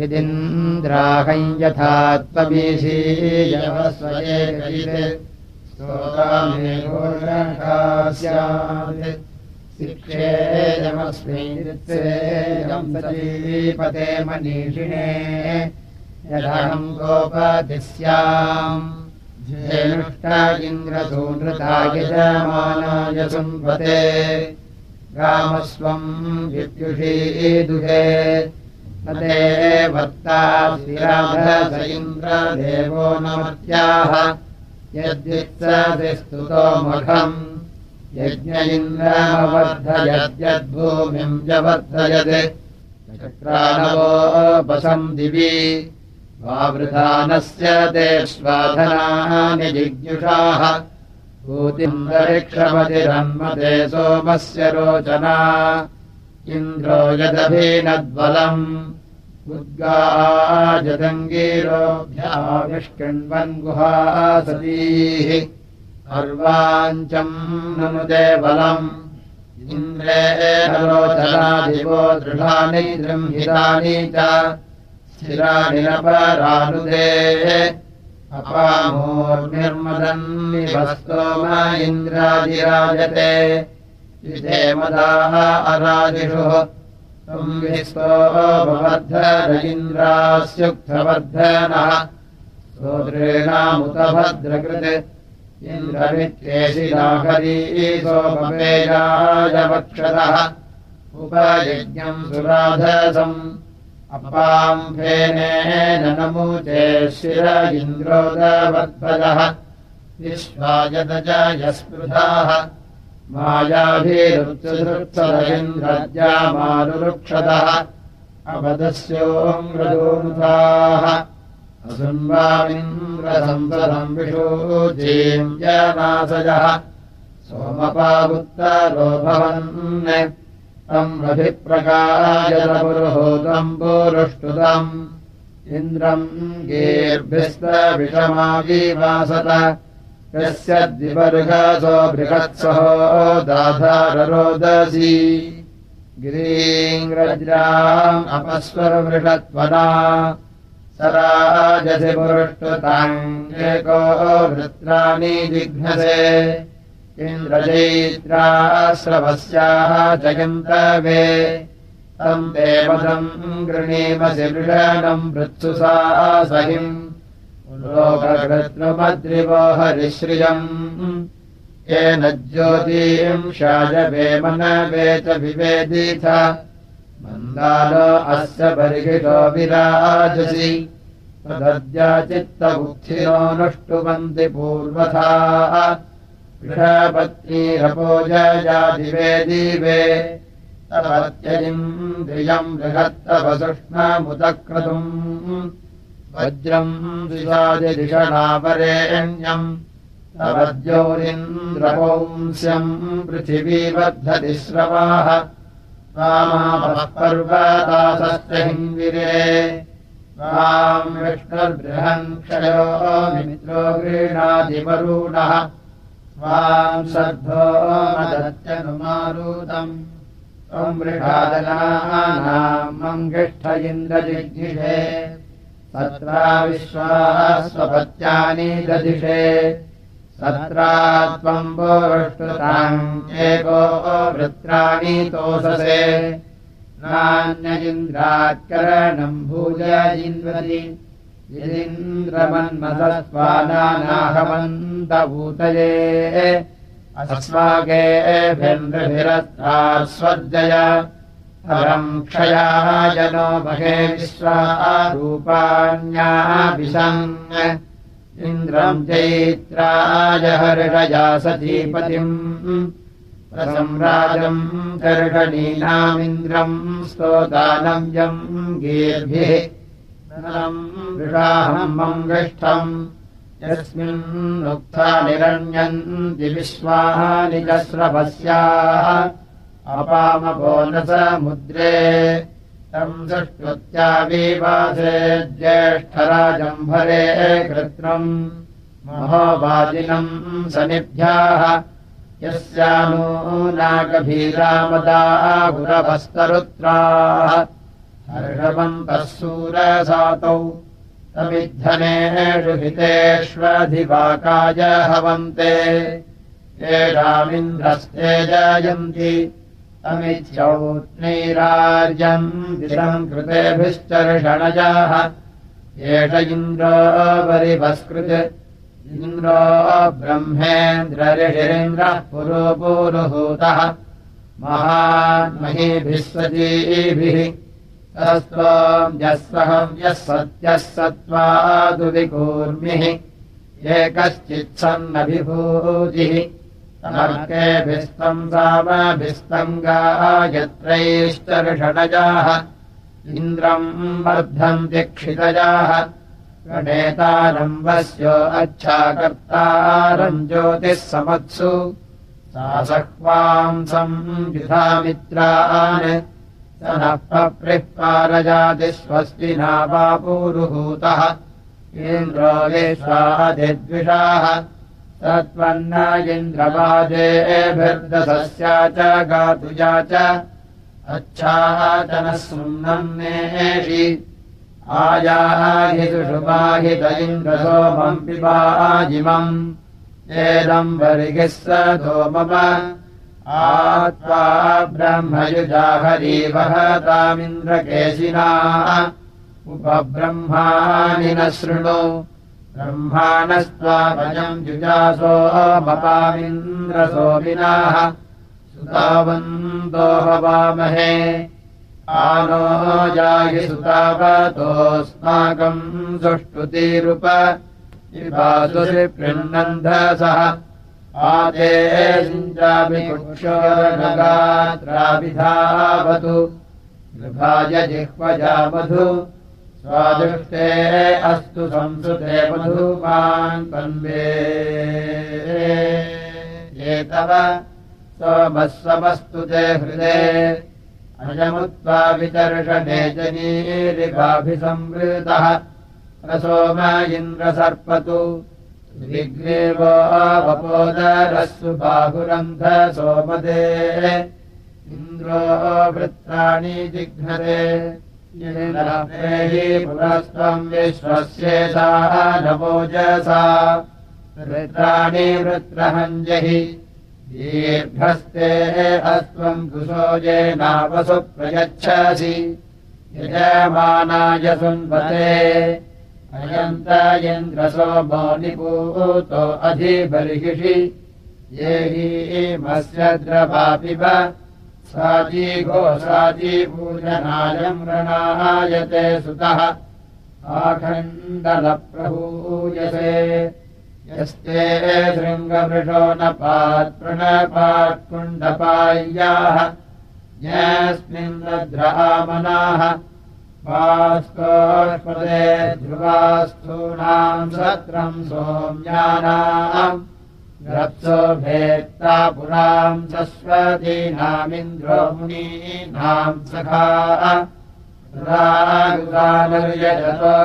यदिन्द्राहम् यथा त्वमीशीयवस्वये शिक्षेयमस्मिन् सजीपते मनीषिणे। यदहम् गोपतिस्याम् धेनुष्टा इन्द्रसूनृता यजमानाय सुम्पते। रामस्वम् विद्युषीदुहे। तदे इन्द्रदेवो नमत्याः यद्युत्सति स्तुतो मघम्। यज्ञ इन्द्रमवर्धयद्यद्भूमिम् व्यवर्धयत् चक्राणवोपसम् दिवि। वावृधानस्य ते स्वाधनानि जिज्ञुषाः भूतिन्दरिक्षमतिरन्मते सोमस्य रोचना इन्द्रो यदभिनद्बलम् उद्गाजदङ्गीरोऽभ्याविष्कृण्वन् गुहासतीः अर्वाञ्चम् ननुदे बलम्। इन्द्रे दृढानि दृम्हितानि च। स्थिराणि नपरानुदे। अपामोर्निर्मदन्निवस्तोम इन्द्रादिराजते मदाः अरादिषु संविस्तोपवर्धरजिन्द्रास्युक्तवर्धनः सोदृणामुतभद्रकृत् इन्द्रवित्रेशिलाहरीसोपमेयाय वक्षतः उपयज्ञम् सुराधसम्। अपाम्फेनेन नमूचे शिर इन्द्रोदवद्भजः। विश्वायदजयस्पृधाः मायाभिरुच्चसृत्सरविन्द्रज्यामारुरुक्षतः अवदस्योङ्ग्रदोमुखाः असुन्वामिन्द्रसंसदम् विशोचीम् जनासजः सोमपावुत्तरो भवन् तम् रभिप्रकायतपुरुहूतम् पुरुष्टुतम् इन्द्रम् गीर्भिस्तविषमागीवासत यस्य द्विवर्गसो बृहत्सहो दाधाररोदसी। गिरीङ्ग्रज्राम् अपस्वरवृषत्वना स राजसि वृत्राणि जिघ्नसे। इन्द्रजैत्राश्रवस्याः जयन्तवे। तम् देवदम् गृणीमसि वृषणम् वृत्सुसा सहिम् लोककृत्रुमद्रिवो हरिश्रियम्। येन ज्योतीम् शाजवे मनवे च विवेदिथ। मन्दालो अस्य बर्हिषो विराजसि। तदद्याचित्तबुद्धिनो नष्टुवन्ति पूर्वथा। वृषपत्नीरपोजयादिवे दिवे तपत्यजिन्द्रियम् बृहत्तवसुष्णमुदक्रतुम् वज्रम् दिशादिषणापरेण्यम् तवद्योरिन्द्रपौंस्यम् पृथिवीवर्धति श्रवाः रामापः पर्वतासश्च हिन्विरे राम् विष्णुर्बृहन् क्षयो मित्रो गृह्णादिवरुणः स्वाम् श्रद्धो मदत्यनुमारुतम्। त्वम् मृषादनानाम् मङ्गिष्ठ इन्द्रजिज्ञिषे स्वपत्यानि ददिशे तत्रा त्वम् पोष्टुताम् एको वृत्राणि तोषसे। नान्य इन्द्रात्करणम् भूज इन्द्वति यदिन्द्रमन्मसत्त्वानानाहमन्तभूतये अस्माकेभिर्भिरस्तास्वर्जय परम् क्षयाः जनो महे विश्वारूपाण्याभिषम् इन्द्रम् चैत्राय हर्षया सतीपतिम् प्रसम्राजम् कर्षणीनामिन्द्रम् स्तोदानम् यम् गीर्भिः वृषाहम् मङ्गिष्ठम् यस्मिन्नुक्था निरण्यन्ति विश्वानि च स्रवस्याः अपामपो न समुद्रे तम् सुष्टुत्याविवासे ज्येष्ठराजम्भरे कृत्रम् महोवादिनम् सनिभ्याः यस्यानो नागभीरामदा हर्षवन्तः सूरसातौ। तमिद्धनेषु हितेष्वधिवाकाय हवन्ते। येषामिन्द्रस्ते जयन्ति विषम् कृतेभिश्चर्षणजाः। एष इन्द्रो परिभस्कृत्। इन्द्रो ब्रह्मेन्द्रऋषिरेन्द्रः पुरोपुरुहूतः महान्महीभिः सजीभिः। यः सत्यः सत्त्वादुविकूर्मिः एकश्चित्सन्नभिभूतिः तमर्केभिस्तम् सामभिस्तम् गायत्रैश्चर्षणजाः। इन्द्रम् वर्धम् क्षितजाः। गणेतारम्भस्यो अच्छाकर्तारम् ज्योतिः समत्सु। सा सह्वांसम् युधामित्रान् स नः पप्रिः पारजातिस्वस्ति नावापूरुहूतः। इन्द्रो विश्वादिद्विषाः सत्त्वन्न इन्द्रवादेभिर्दसस्या च गातुजा च अच्छाचनः सुम्नन्नेषि आयाहितुषुपाहित इन्द्रसोमम् पिबाजिमम् एदम् वरिगिः स धोमम आत्वा ब्रह्मयुजाहरीवहतामिन्द्रकेशिना उपब्रह्माणि न शृणु ब्रह्माणस्त्वाभजम् युजासो मपामिन्द्रसोमिनाः सुतावन्तो हवामहे आनो जाहि सुतावतोऽस्माकम् सुष्टुतिरुप पृण्णन्धसः आदे सिञ्चाभिक्षोरगात्राभिधावतु विभाय जिह्वजा मधु स्वादृष्टे अस्तु संसृते अयमुत्वा वितर्षणे जनीरिभाभिसंवृतः प्रसोम इन्द्रसर्पतु विग्रेवोपपोदरस्सु बाहुरन्ध सोमदे। इन्द्रो वृत्राणि जिघ्नरे पुरस्त्वम् विश्वस्येषा नवोजसा वृत्राणि वृत्रहञ्जहि दीर्घस्ते अस्त्वम् कुशोजेनावसु प्रयच्छसि यजमानाय सुन्वते अयन्त इन्द्रसो निपूतो अधिबर्हिषि। ये हीमस्य द्रवापिब साजी गोसाजी पूजनायम् रणायते सुतः आखण्डलप्रभूयसे। यस्ते शृङ्गवृषो न पात्प्रणपात्कुण्डपाय्याः यस्मिन्नद्रहामनाः पास्कोष्पदे ध्रुवास्थूनाम् सत्रम् सोम्यानाम् रप्सो भेत्ता पुराम् सस्वतीनामिन्द्रो मुनीनाम् सखा रागुदानर्यजतो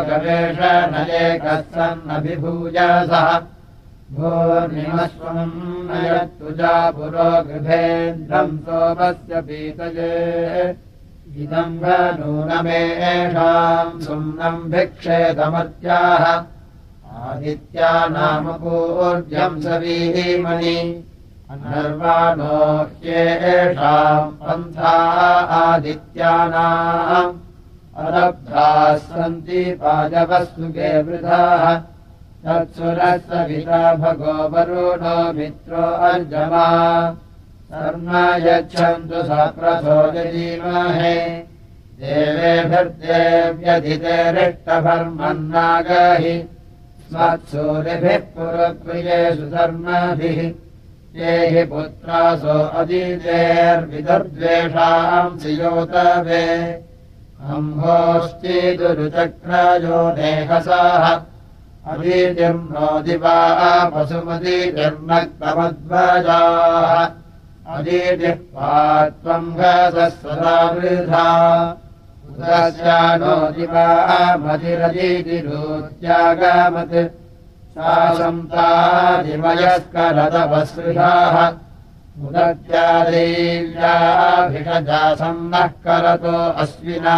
गवेषणयेकः सन्नभिभूयसः भूर्निमस्वम् नयत्तुजा पुरो गृभेन्द्रम् सोमस्य पीतये। इदम् नूनमेषाम् सुम्नम् भिक्षेदमर्त्याः आदित्या नाम पूर्जम् सवीमणि अनर्वाणो ह्येषाम् पन्था आदित्यानाम्। अरब्धाः सन्ति पाजवस्तुके वृथाः तत्सुरः सविता भगो वरुणो मित्रो अर्जमा। यच्छन्तु सप्रसोदीमहे देवेभिर्देव्यधितेरिष्टभर्मन्नागहि स्मत्सूरिभिः पुरप्रियेषु धर्मभिः। ये हि पुत्रासो अदितेर्विदर्द्वेषाम् श्रियोतवे अम्भोश्चेदुरुचक्रयो नेहसाः अदीतिर्नो दिवा वसुमतीतिर्नक्तमध्वजाः अदीतिः पात्वम् घसः सदा वृथा उदस्यानो दिवा मतिरदीतिरोत्यागमत् सा सन्तादिमयस्करदवसृधाः उदत्यादेव्याभिषजासन्नः करतो अश्विना।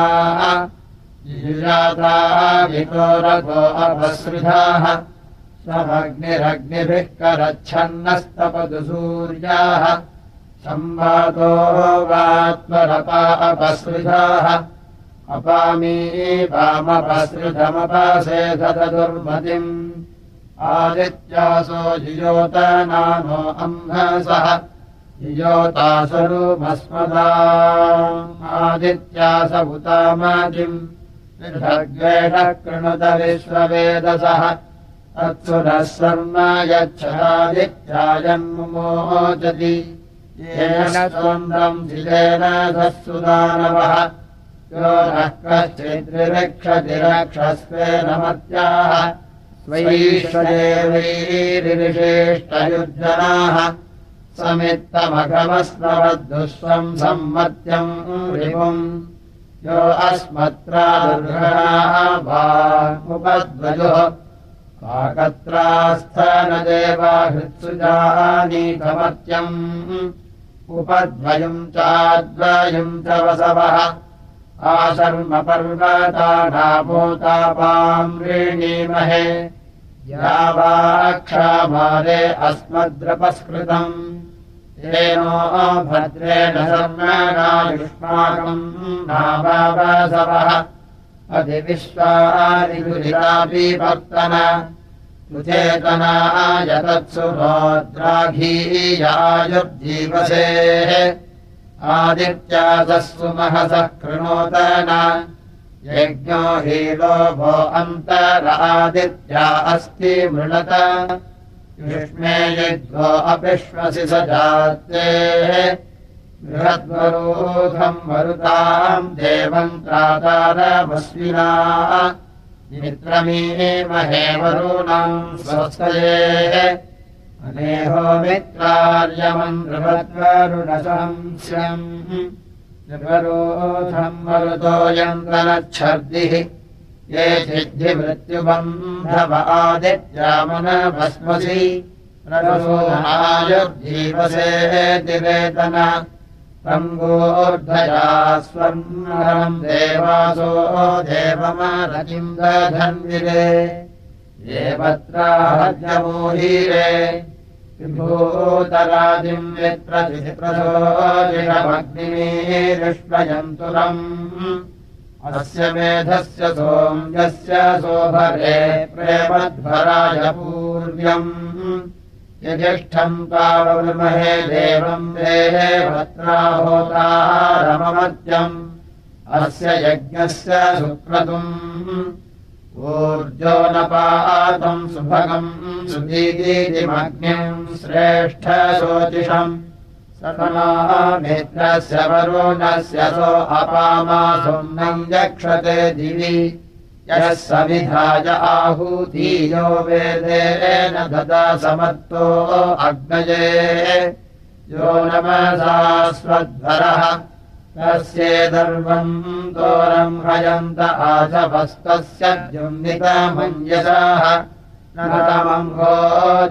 रथो अपसृधाः। स्वमग्निरग्निभिः करच्छन्नस्तपतु सूर्याः। संवातो वात्मरपा अपसृधाः अपामी वामपसृधमपासे दुर्मतिम् आदित्यासो जियोतासरूमस्मदा आदित्यास उतामादिम्। ऋषग्वेषः कृणुत विश्ववेदसः तत्सुरः शर्म यच्छादित्यायन्मुमोचति येन स्वन्दम् धिरेण सत्सुदानवः यो नः रक्षस्वेन मत्याः स्वैश्वदेवैरिविशेष्टयुज्जनाः समित्तमघमस्मवद्दुष्वम् सम्मत्यम् यो अस्मत्रादुर्घणाः भामुपद्वयोः काकत्रास्थानदेवाहृत्सुजानीकमत्यम् उपद्वयम् चाद्वयम् च वसवः ऋणीमहे या वा क्षामारे अस्मद्रपस्कृतम्। येनो भद्रेण शर्मणायुष्माकम् नावासवः अधिविश्वादिगुरितापीवर्तन सुचेतनाय तत्सुभोद्राघीयायुर्जीवसेः आदित्यासः सुमहसः कृणोतन यज्ञो हीलोभो अन्तरादित्या अस्ति मृणत। युष्मे यज्ञो अपिश्वसि स जातेः। बृहद्वरोधम् मरुताम् देवम् त्रातारमस्विना मित्रमीमहे वरुणम् स्वस्तयेः अनेहो मित्रार्यमम् नृभद्वरुणसंस्यम् नृपरोधम् मरुतोऽयन्तनच्छर्दिः ये सिद्धिमृत्युबन्धव आदित्यामनभस्मसि रसोनायुर्जीवसे दिवेतन रङ्गोर्धया स्वर्णम् देवासो देवमरतिम् दधन्विरे देवत्राहजमोहीरे विभूतराजिम् विप्रसोजिषमग्निमीरिष्मयन्तुरम् अस्य मेधस्य सोम्यस्य सोभरे प्रेमध्वराय पूर्व्यम् यजिष्ठम् तावमहे देवम् देहे भत्राहोतारममत्यम् अस्य यज्ञस्य सुक्रतुम् ऊर्जोनपातम् सुभगम् सुदीतिमग्निम् श्रेष्ठशोचिषम् मित्रस्य वरुणस्य सो अपामासुम्नम् यक्षते दिवि। यः समिधाय आहूतीयो वेदेन ददा समत्तो अग्नये। यो नमसा स्वध्वरः तस्येदर्वम् दोरम् हयन्त आशभस्तस्य जुम्बितमञ्जसाः नतमम् भो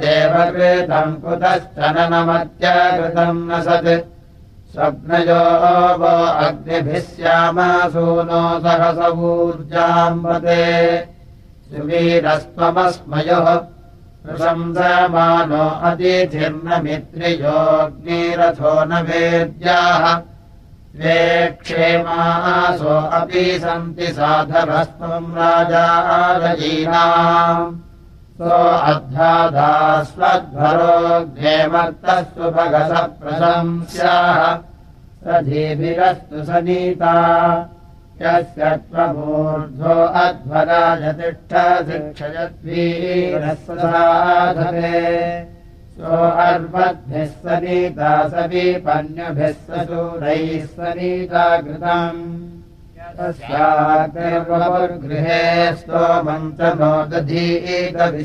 देवकृतम् कुतश्च नमत्यकृतम् न सत्। स्वप्नयो वो अग्निभिः श्यामासूनो सहसवूर्जाम्बते। सुवीरस्त्वमस्मयोः प्रशंसमानो अतिथिर्नमित्रियोऽग्निरथो न वेद्याः सन्ति साधवस्त्वम् राजारयीनाम् सो अध्यादास्वध्वरोऽग्नेमर्तः सुभगसः प्रशंस्याः स धीभिरस्तु सनीता। यस्य त्वमूर्ध्वो अध्वराजतिष्ठशिक्षयद्वीरस्वसाधते सो अर्वद्भिः सनीता सवीपन्यभिः ससूरैः सनीता कृतम् तस्यागृहे स्तोमन्तनो दधीतविश्ववार्यः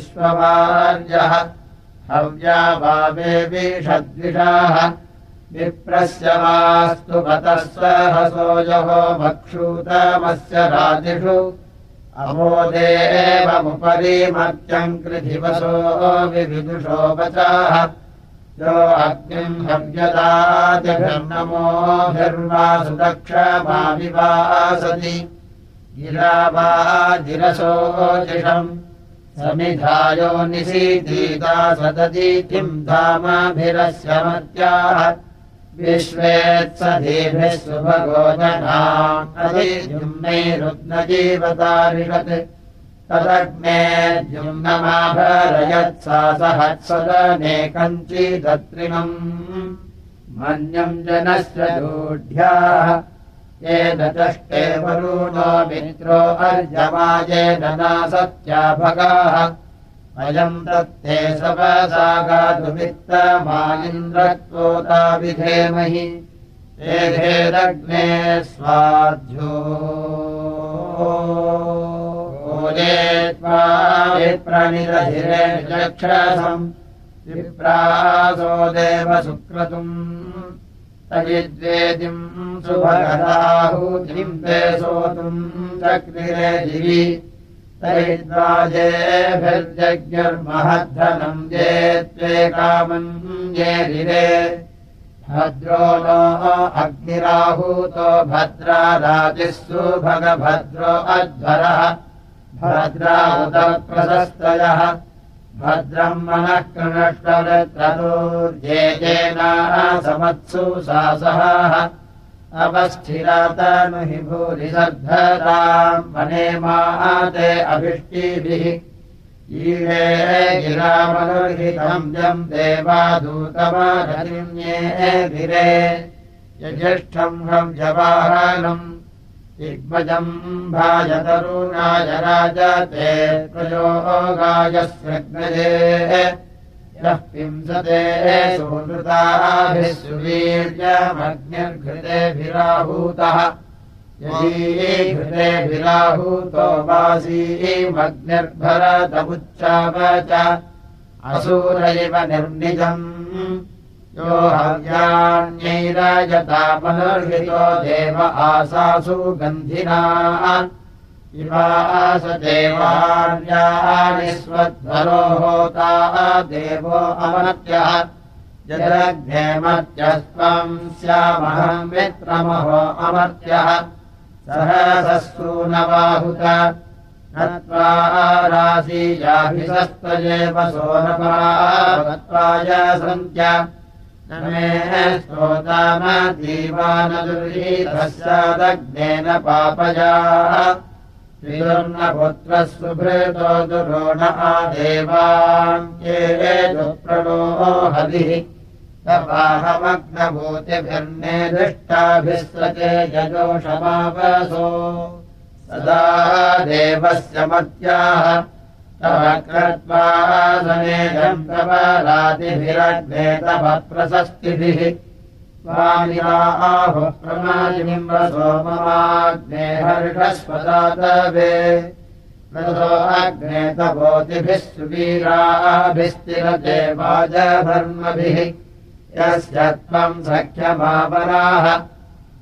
हव्या वावे विषद्विषाः। विप्रस्य वास्तु गतः सहसोजहो भक्षूतमस्य राजिषु अमोदेवमुपरि मर्त्यम् कृधिवसो विविदुषो वचाः यो अग्निम् हव्यदातिभिर्नमोभिर्वा सुदक्षमाविवासति गिरा वा जिरसोजिषम् समिधायो निशीतीता सदतीतिम् धामाभिरस्य मत्याः सुभगोजनाैरुग्नजीवतारिषत् तदग्ने द्युम्नमाभरयत्सा सहत्सदने कञ्चिदत्रिणम् मन्यम् जनस्य दूढ्याः। येन चष्टे वरुणो मित्रो अर्जमायेन नासत्या भगाः अयम् दत्ते सपसागातुमित्तमालिन्द्रत्वोता विधेमहि एधेदग्ने स्वाध्यो। विप्रनिरधिरे चक्षसम् विप्रासो देव सुक्रतुम्। तयिद्वेदिम् सुभगदाहूतिम् ते सोतुम् चक्रिरे दिवि तैद्वाजेभिर्जज्ञर्महद्धनम् जे त्वे कामम् जेरिरे भद्रो नो अग्निराहूतो भद्राराजिः सुभगभद्रो अध्वरः। भद्रा उदप्रशस्तयः भद्रम् मनः कृणष्टवृत्रतोर्जेजेना समत्सु सासहाः अवस्थिरातनु हि भूरि सर्धताम् मने माते अभिष्टिभिः। ईळे गिरामनुर्हितम् जम् यज्येष्ठम् हम् जवाहनम् दिग्मजम् भाजतरुणाय राजते प्रयोगायस्वग्नजे यः पिंसते सुहृताभिः सुवीर्यमग्निर्घृतेभिराहूतः यदीघृतेभिराहूतो वासीमग्निर्भरतमुच्चाव च असूरैव निर्निजम्। यो हव्यान्यैराजतामनुर्हितो देव आसासु गन्धिना स्वध्वरो होता देवो अमर्त्यः जलग्नेमर्त्यस्त्वम् स्यामहम् मित्रमहो अमर्त्यः सहससूनबाहुत नत्वा राशीयाभिसस्तजेव सोनपात्वाय सन्त्य मे स्तोतामदीवानदुर्हीतस्यादग्नेन पापया श्रीर्णपुत्रः सुभृतो दुरोण आदेवान्ये हरिः तपाहमग्नभूतिभिर्ने दृष्टाभिस्रते यजोषमापसो सदा देवस्य मत्याः तव कृत्वासनेदम् तव रातिभिरग्ने तव प्रशस्तिभिः स्वामिराहुः प्रमादिम्बसो ममाग्ने हर्षस्वदातवे रसो अग्ने तपोतिभिः सुवीराभिस्तिरते वाजधर्मभिः यस्य त्वम् सख्यमापराः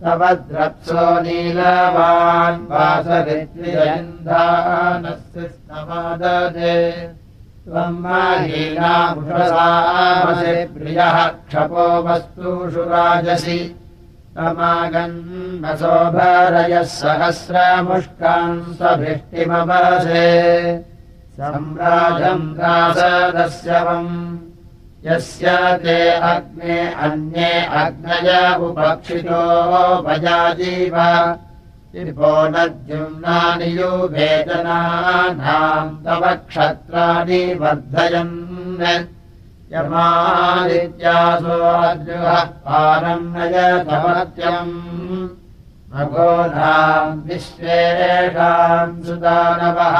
तव द्रप्सो नीलवान् वासरित्रियन्धानस्य स्तमाददे त्वम् माहीनामुषसामसि प्रियः क्षपो वस्तुषु राजसि। तमागन्मसोभरयः सहस्रमुष्कान् स्वभिष्टिमवसे सम्राजम् दासदस्यवम् यस्य ते अग्ने अन्ये अग्नय उपक्षितो भजाजीव नद्युम्नानि युवेदनानाम् तव क्षत्राणि वर्धयन् यमादित्यासोऽद्रुहः पारम् नयतमत्यम् भगोधाम् विश्वेषाम् सुदानवः।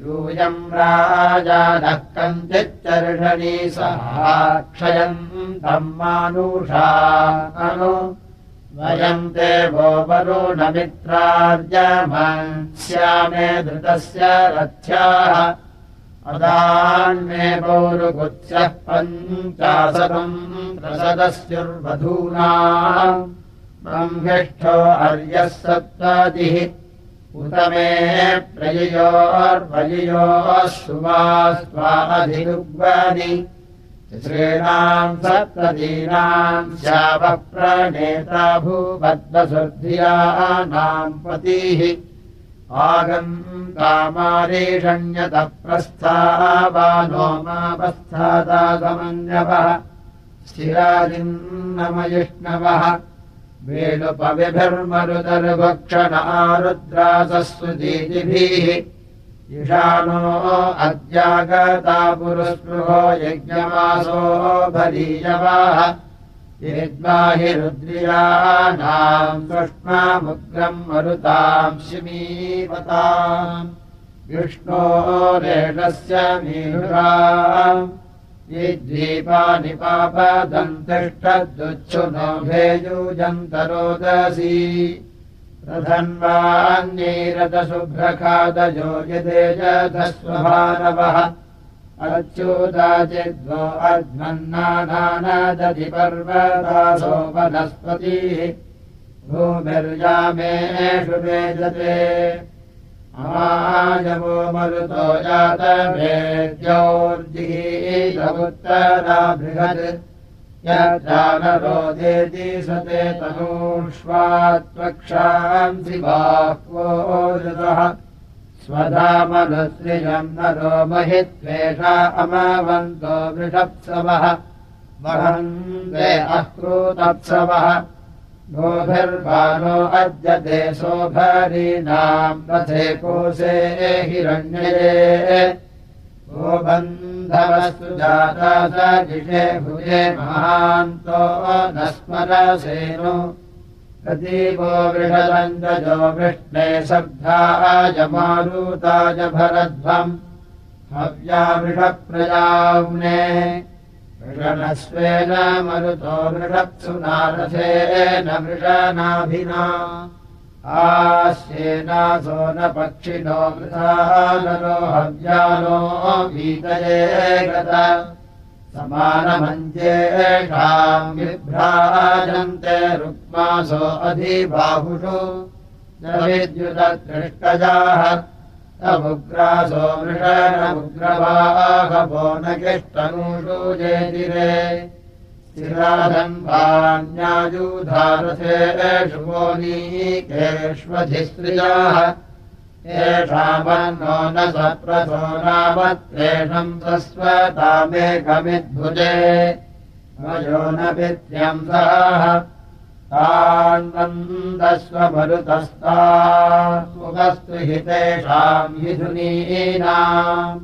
यूयम् राजानः कञ्चिच्चर्षणी सहाक्षयम् तम् मानुषा अनु वयम् देवो वरुणमित्रार्यमस्यामे धृतस्य रथ्याः। अदान्मे पौरुगुत्स्यः पञ्चाशतम् प्रसदस्युर्वधूना। ब्रह्मिष्ठो अर्यः सत्त्वादिः। उत मे प्रययोर्वययोः सुवा स्वाधिरुग्नि श्रीणाम् सप्तदीनाम् श्यावप्रणेता भूपद्मसुर्धियानाम् पतिः आगम् कामारीषण्यतः प्रस्थावानो मापस्थादागमन्यवः स्थिरादिन्नमयिष्णवः वेणुपविभिर्मरुदर्भक्षणारुद्रासस्वतीतिभिः ईशानो अद्यागता पुरुस्पृहो यज्ञमासो भरीयवाः यद्माहि रुद्रियाणाम् कृष्णामुग्रम् मरुताम् शिमीवताम्। विष्णोरेणस्य मीरा ये द्वीपानि पापदन्तिष्ठद्दुच्छुनो भेयुजन्तरोदसी रथन्वान्यैरथशुभ्रखादयो यदेजधस्वभानवः। अच्युताचिद्वो अध्मन्नानादधि पर्वदासो वनस्पतिः भूमिर्यामेषु वेदते। आयवो मरुतो जातवेद्योर्जिहीतमुत्तरा बृहत् यजानरोदेति सते तनूष्वात्वक्षांसि बाह्वो ऋतः स्वधामनुसृजम् नरो महित्वेषा अमवन्तो वृषप्सवः। वहन्ते अक्रूतप्सवः। गोभिर्बालो अद्य देशोभरीणाम् रथे कोशे हिरण्ये गोबन्धवस्तु जाता स जिषे भुजे महान्तो न स्मरसेनो प्रतीपो वृषदञ्जो वृष्णे शब्दाय मारुताय भरध्वम् हव्या वृषप्रजाम्ने। वृषणस्वेन मरुतो वृषप्सु नारथेन वृषणाभिना आस्येनासो न पक्षिणो वृथानरो हव्यानो वीतये गत। समानमञ्जेषाम् विभ्राजन्ते रुक्मासो अधिबाहुषु। न विद्युतदृष्टजाः मुग्रासो वृषणमुग्रवाहवो न किष्टनुषु जेतिरे स्थिराधन्वान्यायुधारथेषु मोनीकेष्वधिस्त्रियाः येषामन्नो न सप्रथो नामत्रेषम् स्वस्वतामेकमिद्भुजे वयो न पित्यंसाः तान्वन्दस्वमरुतस्तास्तु हि तेषाम् अराणाम्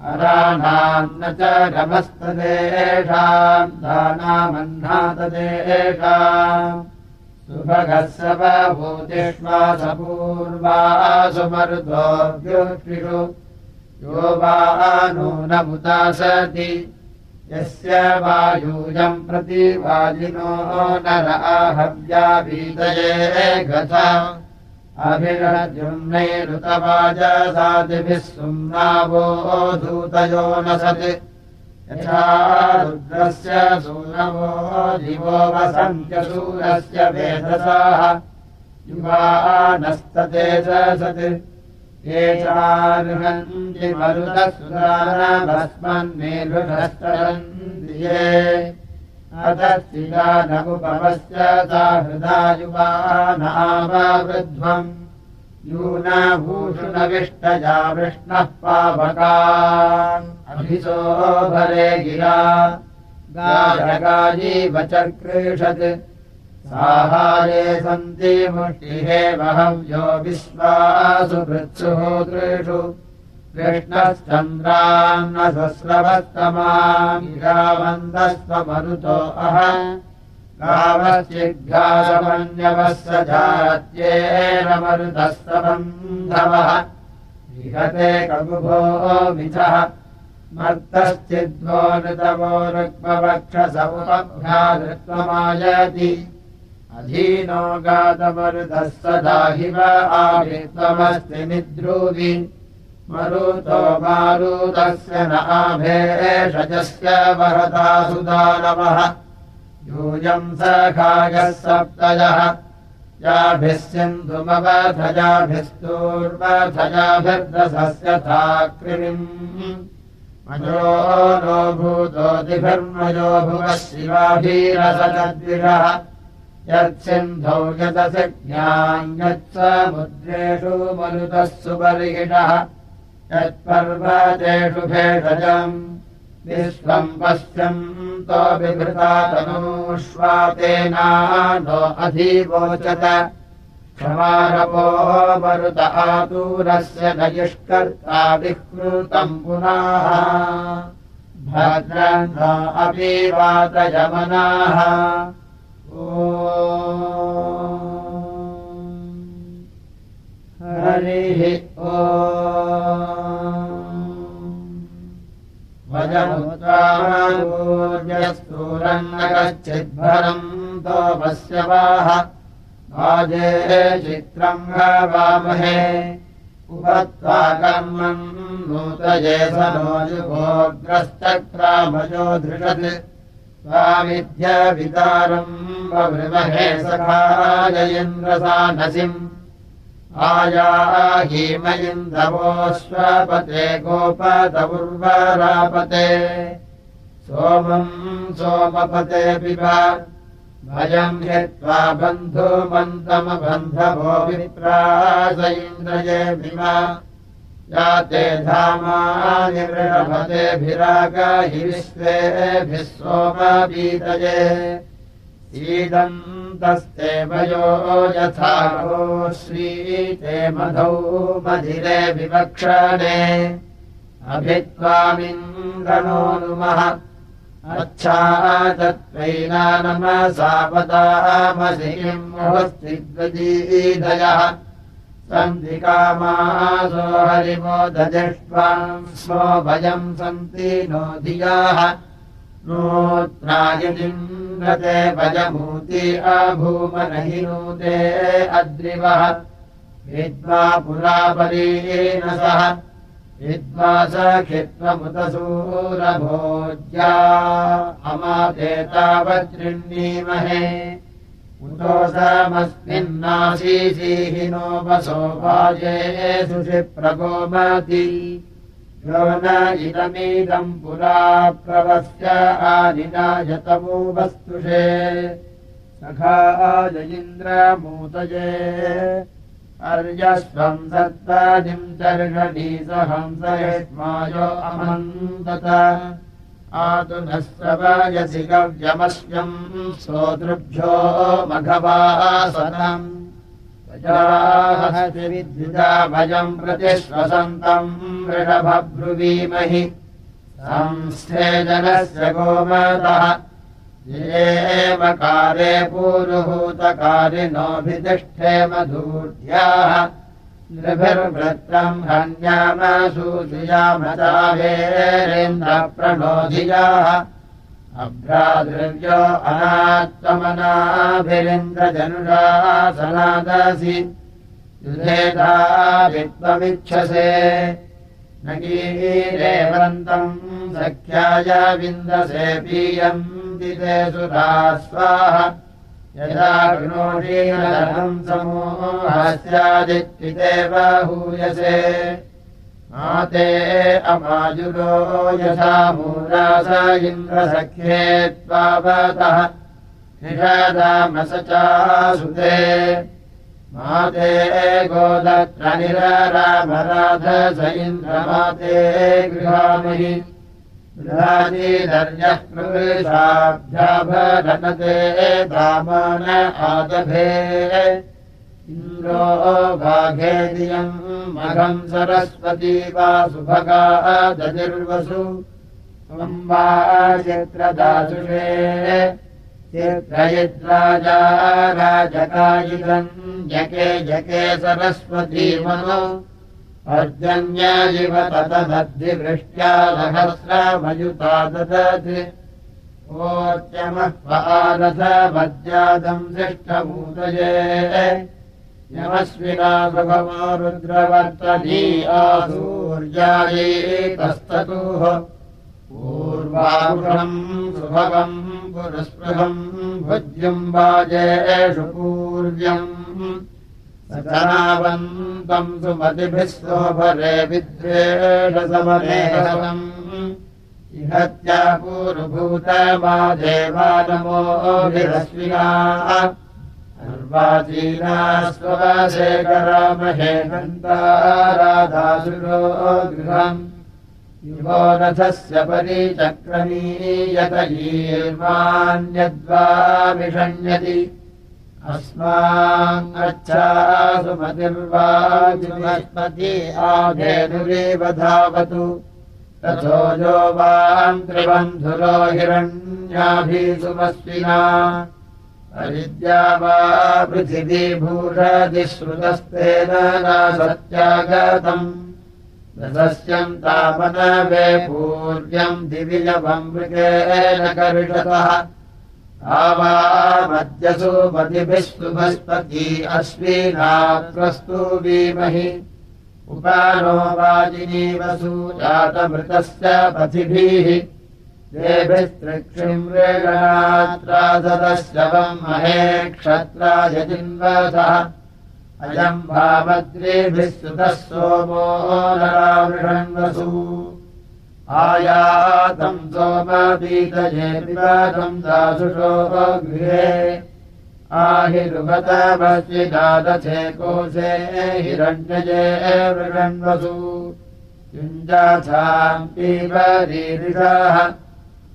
न च गमस्तदेषाम् दानामह्नातदेषाम् सुभगः स बभूतिष्मासपूर्वासु मरुतोऽभ्युक्षिषु यो वा नूनमुता सति यस्य वायूयम् प्रति वाजिनो नर आहव्याभीतये गता अभिरजुम्नैरुतवाजसादिभिः सुम्नावो धूतयो न सत्। यथा रुद्रस्य सूनवो दिवो वसन्त्यसूरस्य वेदसाः युवा नस्तते च सत्। येषार्हन्ति मरुतसुरानभस्मन्मेरुषस्तरन्ति अतस्तिदानमुपमस्य सा हृदा युवानामवृध्वम् यूनाभूषुणविष्टजा वृष्णः पावकान्। अभिसोभरे गिरा। गायगायीव चक्रीषत् साहारे सन्ति मुष्टिहे वहव्यो विश्वासु वृत्सुहोतृषु कृष्णश्चन्द्रान्न स्वस्रवस्तमान्दावन्दस्वमरुतो अह। गावश्चिद्घासमन्यवः स विहते कगुभो मिथः मर्तश्चिद्वो नृतमो रुक्मवक्षसमुपभ्यादृत्वमायति अधीनो हि वा आवित्वमस्ति निद्रूवि मरुतो मारुतस्य न आभेषजस्य वहता सुदानवः। यूयम् सखायः सप्तयः। याभिः सिन्धुमवधजाभिस्तूर्वधजाभिर्दसस्य था कृमिम् मजो नो भूतोऽधिभिर्मयो भुवः शिवाभिरसद्विषः यत्सिन्धौ यत्समुद्रेषु मरुतः सुपरिहिणः यत्पर्वतेषु भेषजम् विश्वम् पश्यन्तो विभृता तनूष्वातेना नो अधीवोचत। क्षमारपो मरुत आतूरस्य न युष्कर्ता विकृतम् पुनाः। न अपि वातयमनाः हरिः ओ वयमुताूर्यस्तूरन्नकश्चिद्भरम् तोमस्य वाह वाजे चित्रम् वामहे उपत्वा कर्मम् नूतये स नोजुगोग्रश्चक्रामजो धृषत् स्वामिध्यवितारम् बवृमहे सखायन्द्रसा नसिम् आयाहीमयिन्दवोऽश्वपते गोपदौर्वरापते सोमम् सोमपते पिब। भयम् हित्वा बन्धुमन्तमबन्धवो विप्रास इन्द्रये विमा याते धामानि वृषभतेभिरागहि विश्वेभिः सोमबीतये ईदन्तस्ते वयो यथा श्रीते मधौ मधिरे विवक्षणे। अभित्वामिन्द्रनो नुमः अच्छादत्वैनानमसापदामसिंहस्तिगजीदयः सन्धिकामासो हरिमोदजिष्वाम् स्मो भयम् सन्ति नो धियाः। नोत्रायदिन्द्रते भजमूति अभूमनहि नूते अद्रिवः। विद्वा पुरापरीन सह। विद्वा सखित्वमुतसूरभोज्या अमादेतावृण्णीमहे उतोसमस्मिन्नाशीसीहिनोपसो वाजे सुषिप्रगोमति न इदमीदम् पुरा प्रवस्य आदिनायतमो वस्तुषे। सखाजयिन्द्रमूतये अर्यस्वम् सत्तादिम् दर्शनीसहंसयस्मायो अमन्तत। आतुनः सवयसि गव्यमस्यम् सोदृभ्यो मघवासनम् विद्युदाभजम् प्रति श्वसन्तम् वृषभब्रुवीमहि। संस्थेजनस्य गोमतः। येमकारे पूरुहूतकारिणोऽभितिष्ठे मधूर्याः। नृभिर्वृत्तम् हन्यामसूचयामतावेरेन्द्रप्रणोधियाः अभ्रादृव्यो अनात्ममनाभिरिन्द्रजनुषासनादसि युधेता वित्त्वमिच्छसे न गीरेवन्तम् सख्याय विन्दसे पीयम् दिते सुधा स्वाह। यदा कृणोषीनम् समूहस्यादित्विदेव हूयसे माते अमायुरो यथा मूरास इन्द्रसख्ये त्वावतः निषदामसचासुते। माते गोदत्र निररामराध स इन्द्रमाते गृहामहि। गृहादिदर्यः प्रवेशाभ्याभरनते दामान आदभे इन्द्रो वाघेदियम् मघम् सरस्वती वा सुभगा दजिर्वसु त्वम् वा चित्रदासुषे चित्रयिद्राजा राजकायिदम् जके जके सरस्वती मनो। अर्जन्याजिव ततमद्धिवृष्ट्या सहस्रमयुता ददत्। ओत्यमः पारथमज्जातम् दृष्टभूतये यमस्विना सुभवो रुद्रवर्तनी आसूर्यायेतस्ततुः पूर्वापुषम् सुभवम् पुरस्पृहम् भुज्यम् वाजेषु पूर्व्यम्। सनावन्तम् सुमतिभिः सोभरे विद्वेषसमनेहसम् इहत्या पूर्वभूतमा देवानमोभिरश्विना अर्वाचीना स्वशेखरामहे गन्ताराधासुरो गृहम् युवो रथस्य परिचक्रमीयत ईर्वान्यद्वा विषण्यति अस्माङ्गच्छासुमतिर्वाजुमस्मति आधेनुरेव धावतु। तथो यो वाम् त्रिबन्धुरो हिरण्याभिसुमस्विना अविद्या वा पृथिवीभूषदिश्रुतस्तेन न सत्यागतम् रसस्यम् तापनवे पूर्व्यम् दिविजवम् मृगेन कर्षतः। आवामद्यसु पतिभिः सुभस्पती अश्विनात्रस्तु वीमहि उपानो वाजिनीवसु जातमृतस्य पथिभिः देभिस्त्रिक्षिम् रेगणात्रासदश्रवम् महे क्षत्रायजिन्वसः अयम् भावद्रेभिः सुतः सोमो नरावृषण्वसु आयातम् सोमपीतये गृहे। आहिरुपतमस्विदादथे कोशे हिरण्यजे वृषण्वसु युञ्जाथाम् पीवरीरिषाः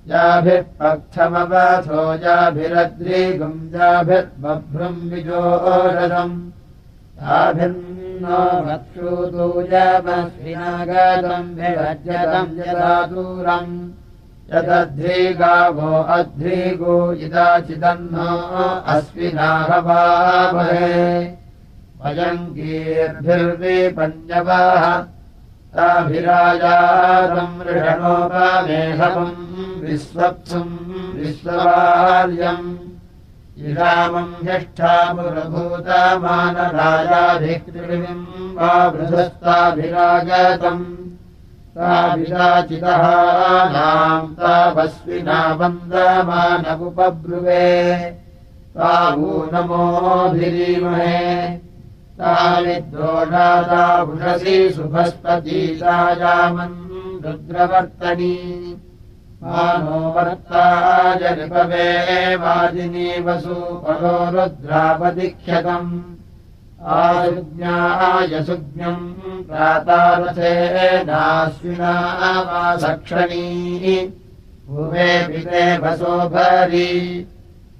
याभिः पक्षमवथो याभिरद्रिगुञ्जाभिर्बभ्रुम् विजोरथम्। ताभिन्नो वक्षुदूजमश्विनागतम् विभज्यतम् यदा दूरम्। यदध्रीगावो अध्रीगो यदाचिदन्नो अश्विनाहवामहे वयङ्गीर्भिर्विपञ्जवाः ताभिराजातम् ऋषणोपमेहवम् विश्वप्सुम् विश्ववार्यम् इरामम् ह्यष्ठापुरभूतमानराजाभिक्तिम् वा बृहस्ताभिरागतम् ताभिराचितः नाम् तापस्विना वन्दमानमुपब्रुवे तावूनमोऽभिरीमहे ताविद्रोषादाभुषसि सुभस्पतीशायामन् रुद्रवर्तनी मानो वर्ताजनिपवे वाजिनी वसु परो रुद्रापदिख्यतम् आयुज्ञाय सुज्ञम् प्रातारथेनाश्विना सक्षणी भुवे पिते वसोभरी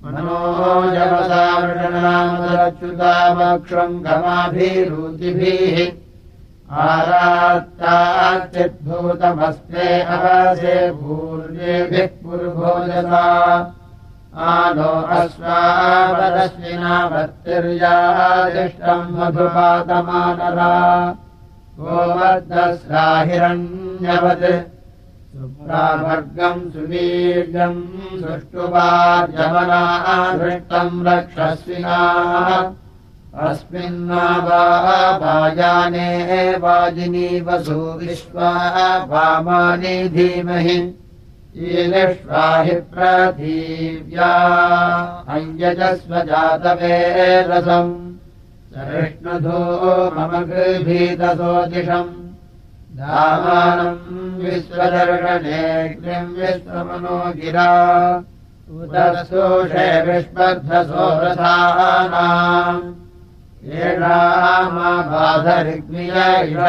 मनोजवसामृणामच्युतामक्षम् गमाभिरुचिभिः आरात्ताच्चिद्भूतमस्ते अवसे पूर्वेभिः पुर्भोजसा। आनो अश्वापदश्विना भक्तिर्यादिष्टम् मधुपातमानरा गोवर्धस्राहिरण्यवत् सुप्रावर्गम् सुवीर्यम् सुष्टुवार्यमनादृष्टम् रक्षस्विना अस्मिन्नावायाने वाजिनी वसु विश्वा वामानि धीमहि ईलिष्वा हि प्रदीव्या अञ्जस्व जातवेरसम् सरिष्णुधो मम गृभीतसोदिशम् दामानम् विश्वदर्शनेग्निम् विश्वमनो गिरा। उदसोषे विष्पर्धसो येषामाबाधरिग्निय इव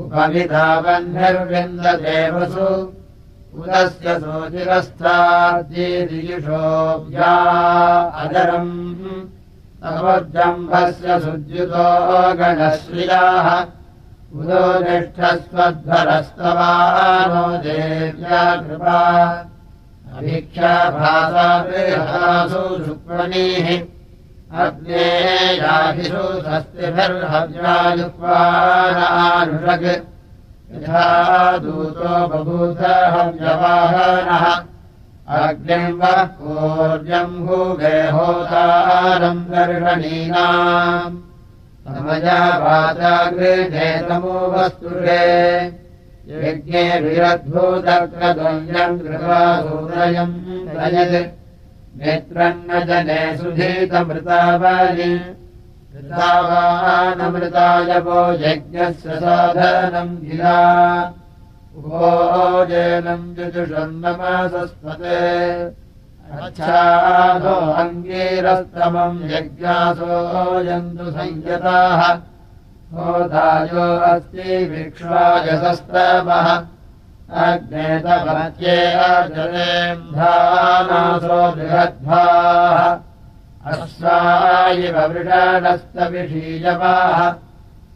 उपविधाबन्धिर्विन्ददेवसु उदस्य सोचिरस्थाद्येदियुषोऽव्या अजरम्। अवजम्भस्य सुद्युतो गणश्रियाः। उदो निष्ठस्वध्वरस्तवानो देव्या कृपा अभीक्षाभासासु शुक्वणीः अग्ने याभिषु स्वस्तिभिर्हव्यायुक्वानानुषग् यथा दूतो बभूत हव्यवाहनः अग्निम् वः पूर्यम् भूगेहोतारम् दर्शनीनाम् समया वाचागृहे तमो वस्तुषे यज्ञे विरद्भूतक्रद्वन्द्यम् कृपासूदयम् रजत् नेत्रम् न जने सुधीतमृतावलि ृतावानमृतायवो यज्ञस्य साधनम् गिरा। भोजेनम् जुजुषन्नमसस्पते अच्छादो अङ्गीरस्तमम् यज्ञासो यन्तु संयताः होदायो अस्ति विक्ष्वायसस्तमः अग्नेतमत्ये अजलेन्धानासो बृहद्भाः। अश्वायिव वृषणस्तविषीयवाः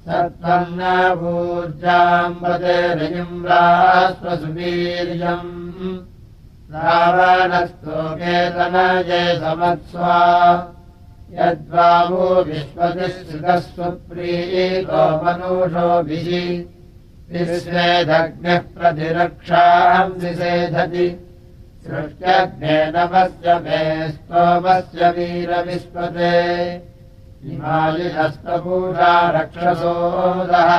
सत्त्वन्नूर्जाम्बते रजिम्रास्वसुवीर्यम् रावणस्तोकेतनये समत्स्वा यद्वावो विश्वतिः सुप्रीतो मनुषोभिः विश्वेदग्निः प्रतिरक्षाम् विसेधति सृष्ट्यग्नेनवस्य मे स्तोमस्य वीरविस्पते हिमालिहस्तपूषा रक्षसोदः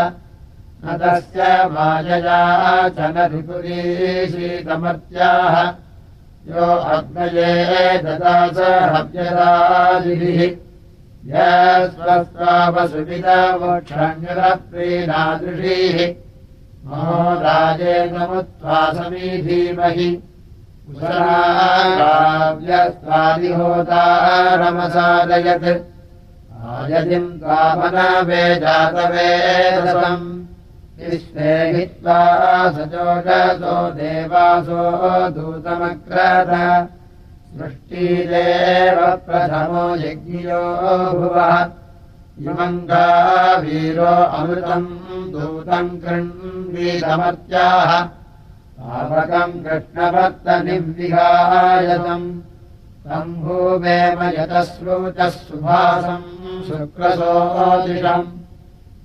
न तस्य मायया च न शीतमर्त्याः यो अग्नये ददा स हव्यदादिभिः यस्वस्वावसुविदमोक्षङ्गप्रीणादृशीः महो राजेन्द्रमुत्वा समीधीमहि व्यस्त्वादिहोतारमसादयत् आयतिम् त्वामनवे जातवेदसम् विश्वे हित्वा सचोषसो देवासो दूतमक्रत। सृष्टिदेव प्रथमो यज्ञियो भुवः। इमङ्गा वीरो अमृतम् दूतम् कृण्वीतमर्त्याः पावकम् कृष्णभक्तनिर्विहायतम् तम्भूमेम यतश्रुतः सुभासम् शुक्रसोदिशम्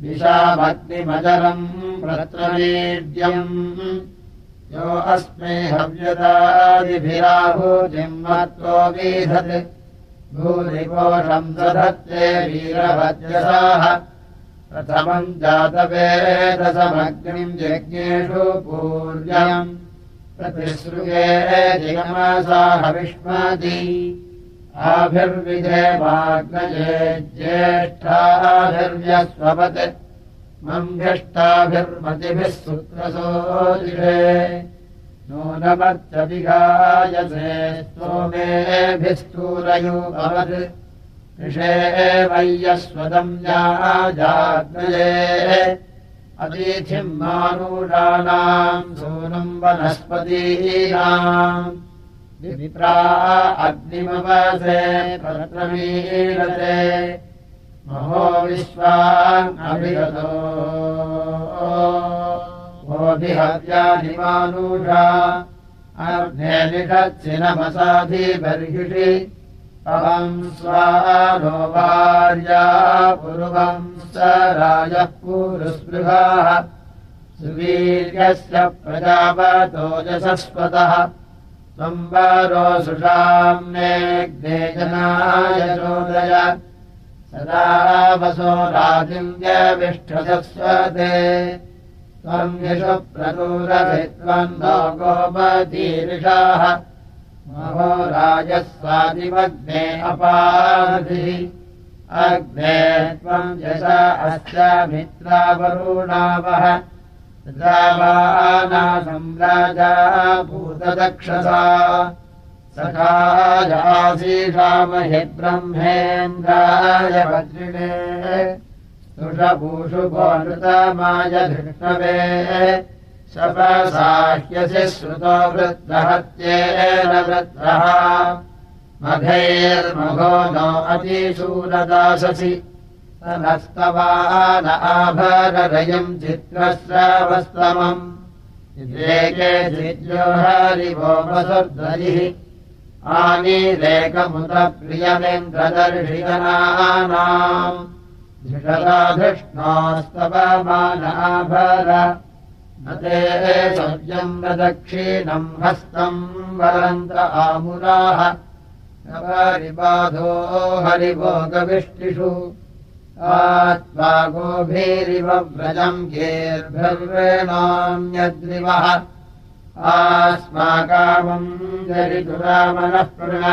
विशाभक्तिमजरम् प्रत्रवीड्यम् यो अस्मै हव्यतादिभिराभूतिम् मत्तो वीधत्। भूरिपोषम् दधत्ते वीरभद्यसाः। प्रथमम् जातवेदसमग्निम् यज्ञेषु पूर्यम् प्रतिसृगे हविष्मति आभिर्विजयमाग्नये ज्येष्ठाभिर्व्यस्वपत् मम्भ्यष्टाभिर्मतिभिः सुत्रसोदिषे नूनमर्चविगायसे स्तोमेभिस्तूरयोगवत् ऋषे वय्यस्वदम्या जाग्नये अतिथिम् मानूषाणाम् सूनम् विप्रा अग्निमवसे प्रत्रमीरते महो निषत्सिनमसाधिबर्हिषि अहम् स्वानो वार्या पूर्वम् स राजः पूरुस्पृहाः। सुवीर्यस्य प्रजापतोजसस्वतः त्वम्बरो सुषाम्नेग्ने जनाय चोदय। सदा वसो राजिन्द्यविष्ठसस्वते त्वम् यशु प्रतूरभित्वम् नो गोपतीर्षाः महो राजस्वादिमग्ने अपाधिः अग्ने त्वम् यश अस्य मित्रावरुणावः सम्राजा भूतदक्षसा। सखायासीषामहि ब्रह्मेन्द्राय वज्रिणे। स्तुषभूषु गोनृतमाय धृष्णवे शपसाह्यसि श्रुतो वृद्धहत्येन वृद्धः। मघैर्मघो नो अतिशूरदाससि नस्तवान आभरयम् चित्रश्रावस्तमम्। एके चिद्यो हरिवोमसुर्धरिः आनीरेकमुतप्रियमेन्द्रदर्शिगणानाम् धृषदाधृष्णोस्तवमानाभर न ते सौर्यम् न दक्षिणम् हस्तम् वरन्त आमुराः हरिभोगविष्टिषु आत्मा गोभीरिव व्रजम् गेर्भिर्वेणान्यद्रिवः आस्माकामम् जरितुरामनः पुनः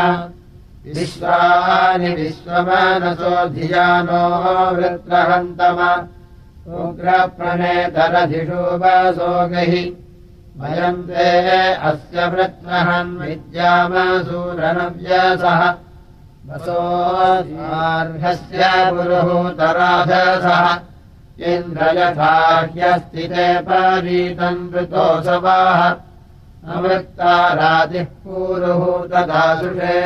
विश्वानि विश्वमानसो धियानो वृत्रहन्तम उग्रप्रणेतरधिषु वासोगहि वयम् ते अस्य वृत्रहन् विद्यामसूरनव्यसः वसोर्हस्य पुरुहूतराधसः इन्द्रयथाह्यस्थिते परीतम् ऋतोऽसवाः अमृत्तारादिः पूरुहूतदासुषे।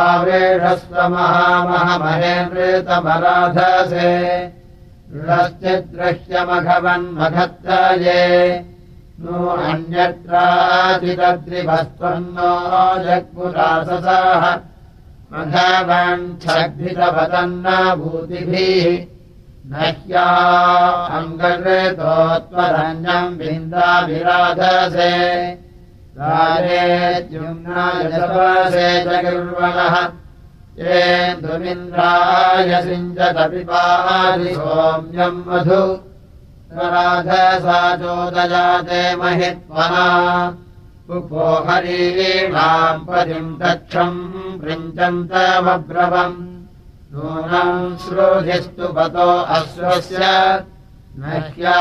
आवेढस्व महामहमहेन्द्रितमराधसे दृढश्चिद्रह्यमघवन्मघत्तये नो अन्यत्राचिदद्रिभस्त्वन्नो जग्मुदाससाः मघवन्क्षग्भितपतन्न भूतिभिः न ह्या अङ्गकृतो त्वरन्यम् बिन्दाभिराधसे राजेद्युम्नायसपसे जगुर्वणः येन्दुमिन्द्राय सिञ्चतपिपादि सोम्यम् मधु। राधसा चोदजाते महित्वना उपोहरीणाम् पतिम् दक्षम् पृञ्चन्तमब्रवम् नूनम् श्रोधिस्तु पतो अश्वस्य। नह्या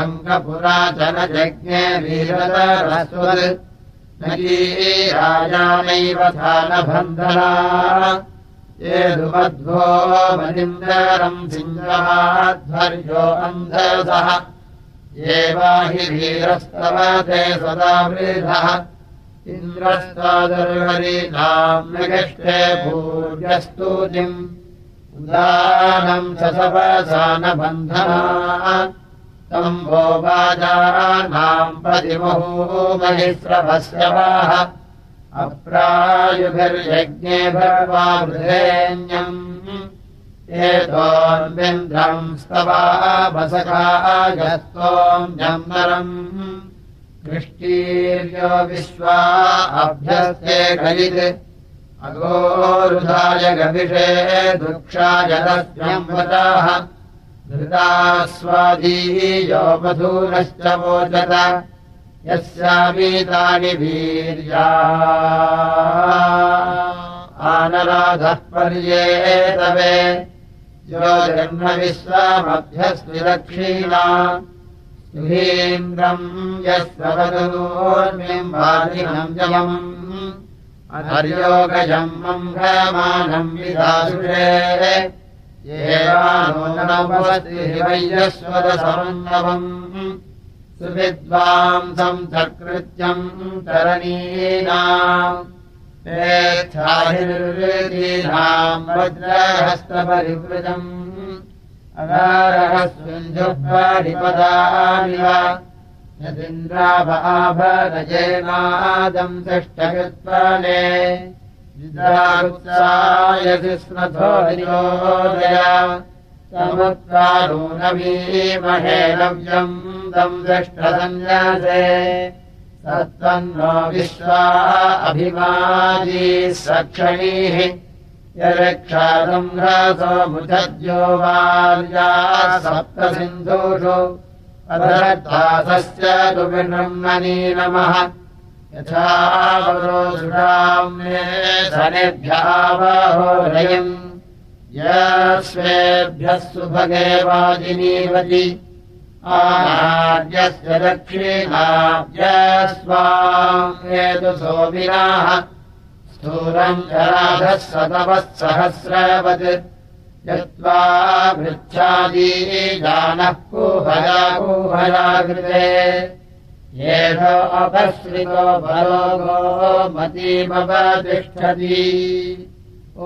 अङ्गपुरातनजज्ञे वीरतरस्वत् नैव धानबन्धना ये दुमध्वो मनिन्दरम् सिञ्जमाध्वर्यो अन्धसः हि वीरस्तव ते सदा वृधः इन्द्रस्तादर्हरीनाम् निकृष्टे पूर्यस्तूतिम् उदानम् ससवसानबन्धना तम् वो वाजानाम् प्रतिमहोमहिस्रभस्यवाः अप्रायुभिर्यज्ञे भगवावृधेन्यम् एतोन्विन्द्रम् स्तवाभसकायस्तोऽन्यम् नरम् कृष्टीर्यो विश्वा अभ्यस्ते खलित् अगोरुधाय गविषे दुक्षाय दस्यम्वताः धृतास्वादीयो मधूरश्च वोचत यस्यामीतानि वीर्या। आनराधः पर्येतवे यो जन्मविश्वामभ्यस्विदक्षीणा सुहीन्द्रम् विदासुषे। एवानोनवस्तिवैयस्वदसमन्नवम् सुविद्वांसम् सकृत्यम् तरणीनाम् एच्छाहिर्वीदीनाम् वज्रहस्तपरिवृतम् अगारहस्विन्धुपरिपदानिव यदिन्द्राभाभरजेनादम् तिष्ठकृत्वाने विदारुत्सायसि स्मथोदय समुत्कारूनवीमहे नव्यम् तम् दृष्टसन्न्यासे सत्त्वन्नो विश्वा अभिमाजी सक्षणीः। यक्षादम् ह्रासो मुचद्यो वार्या सप्तसिन्धुषु। अधरदासस्य तु विनृम्मनी नमः यथा वरोषुराम्ये धनेभ्यावहोदयम्। यस्वेभ्यः सुभगे वाजिनीवति आर्यस्य दक्षिणाभ्यस्वाङ्गेतु सोमिनाः स्थूलम् जराधः सतवः सहस्रवत्। जानः कुहया कुहया कृते येष अपश्रितो भरोगो मतीमपतिष्ठति ओ